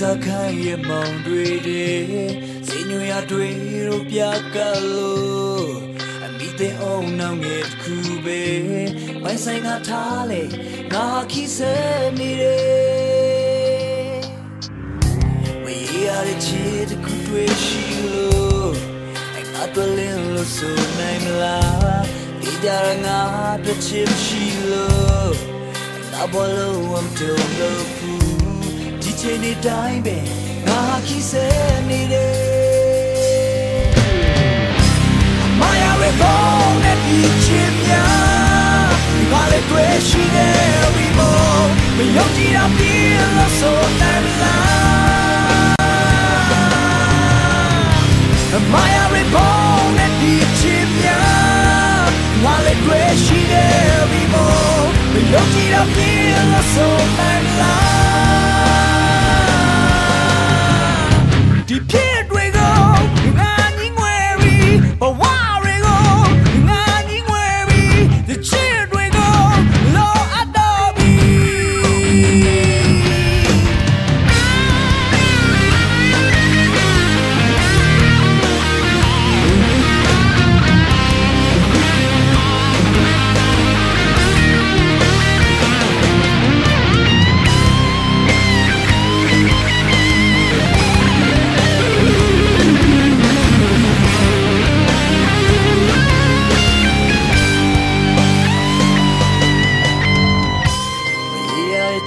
စားခိုင်းရမောင်တွေတဲ့စိညွရတွေတို့ပြကလို့အမိတဲ့အောင်နောင်ငယ်တစ်ခုပဲမိုင်းဆိုင်ကထားလေငါခီးစဲနေတယ်ဝေးရတဲ့ချစ်တစ်ခုတွေ့ရှိလို့အဲ့ငါတို့လင်းလို့ဆိုနိုင်မလားဒီကြရငါတို့ချစ်ရှိလို့ငါဘောလုံးဝမ်းတုံးလို့ ချိန်ဒီတိုင်းပဲငါခီးစဲနေတယ်မာယာရဘောနဲ့ဒီချင်များငါလည်းတွေ့ရှိနေပြီမို့မယုံကြည်တာပြင်းလို့ဆိုတယ်လားမာယာရဘောနဲ့ဒီချ င်များ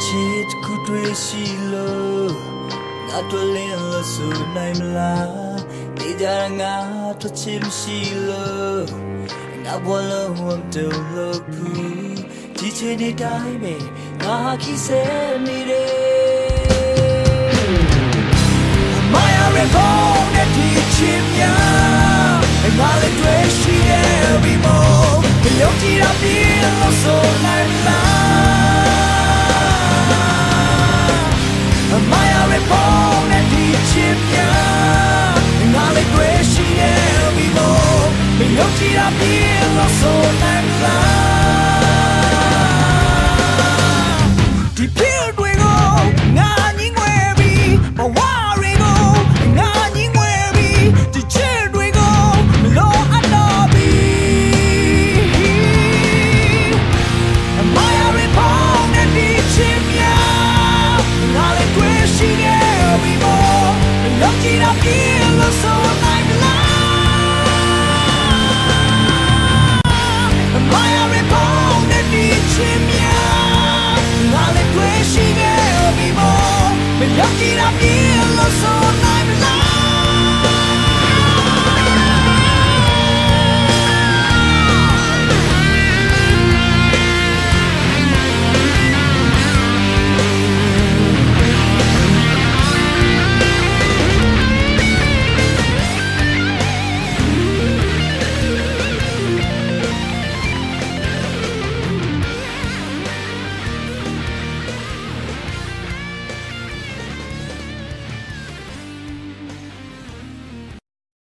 ချစ်တစ်ခုတွေ့ရှိလို့ငါတို့လင်းလို့ဆိုနိုင်မလားနေကြငါတို့ချစ်မရှိလို့ငါဘလုံးဝတ်တူလို့ဘူးဒီချင်နေတိုင်းပဲငါခီးစဲနေတယ်မာယာရဘောနဲ့ဒီချင်များငါလည်းတွေ့ရှိတယ်ဘီမောယုံကြည်တာပြည့်လို့ဆို ပြေလို့ဆိုနိုင်လားဒီပြေတွေကိုငါညင်ွယ်ပြီးဘဝတွေကိုငါညင်ွယ်ပြီးဒီချစ်တွေကိုမလို့အပ်တော့ပြီးအမယာရပေါင်းတဲ့ဒီချစ်များငါလည်းတွေ့ရှိခဲ့ပြီးမို့ယုံကြည်တာပြေလို့ဆို